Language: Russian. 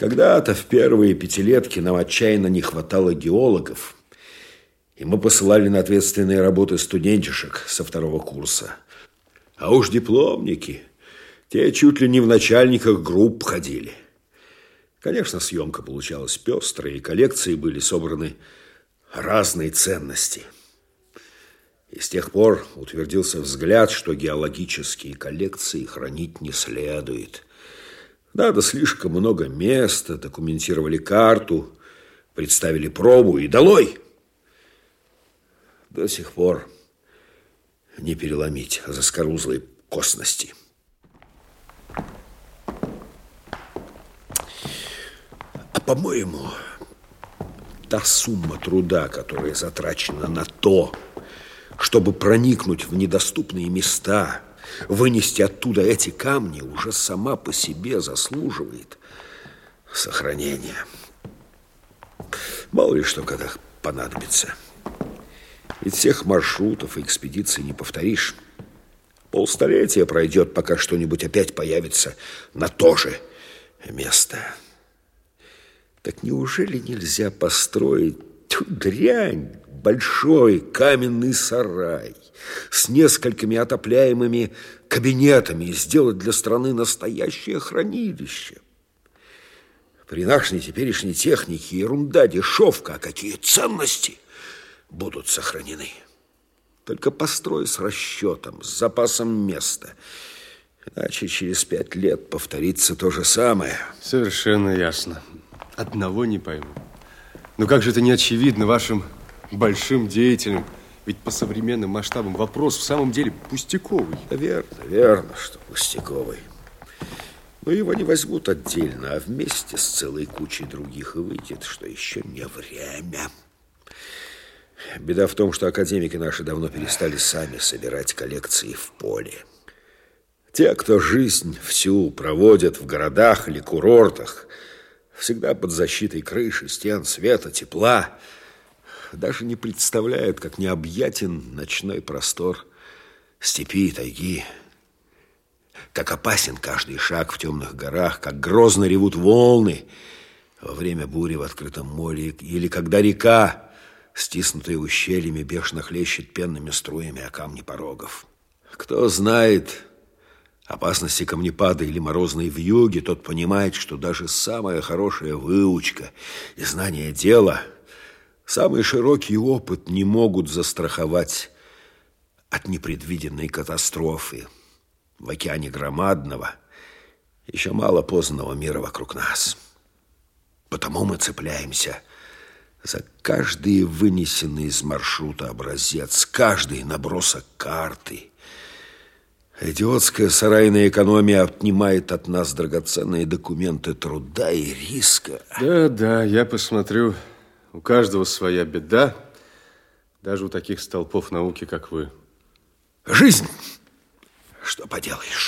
Когда-то в первые пятилетки нам отчаянно не хватало геологов, и мы посылали на ответственные работы студентишек со второго курса. А уж дипломники, те чуть ли не в начальниках групп ходили. Конечно, съемка получалась пестрой, и коллекции были собраны разные ценности. И с тех пор утвердился взгляд, что геологические коллекции хранить не следует – надо слишком много места, документировали карту, представили пробу и долой. До сих пор не переломить заскорузлой косности. А по-моему, та сумма труда, которая затрачена на то, чтобы проникнуть в недоступные места – Вынести оттуда эти камни уже сама по себе заслуживает сохранения. Мало ли что, когда понадобится. Ведь всех маршрутов и экспедиций не повторишь. Полстолетия пройдет, пока что-нибудь опять появится на то же место. Так неужели нельзя построить ту дрянь, большой каменный сарай с несколькими отопляемыми кабинетами и сделать для страны настоящее хранилище. При нашей теперешней технике ерунда, дешевка, а какие ценности будут сохранены. Только построй с расчетом, с запасом места. Иначе через пять лет повторится то же самое. Совершенно ясно. Одного не пойму. Но как же это не очевидно вашим большим деятелем. Ведь по современным масштабам вопрос в самом деле пустяковый. Верно, верно, что пустяковый. Но его не возьмут отдельно, а вместе с целой кучей других и выйдет, что еще не время. Беда в том, что академики наши давно перестали сами собирать коллекции в поле. Те, кто жизнь всю проводят в городах или курортах, всегда под защитой крыши, стен, света, тепла – даже не представляют, как необъятен ночной простор степи и тайги, как опасен каждый шаг в темных горах, как грозно ревут волны во время бури в открытом море, или когда река, стиснутая ущельями, бешено хлещет пенными струями о камни порогов. Кто знает опасности камнепада или морозной вьюги, тот понимает, что даже самая хорошая выучка и знание дела – Самый широкий опыт не могут застраховать от непредвиденной катастрофы в океане громадного, еще мало познанного мира вокруг нас. Потому мы цепляемся за каждый вынесенный из маршрута образец, каждый набросок карты. Идиотская сарайная экономия отнимает от нас драгоценные документы труда и риска. Да, да, я посмотрю у каждого своя беда, даже у таких столпов науки, как вы. Жизнь, что поделаешь.